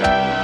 Bye.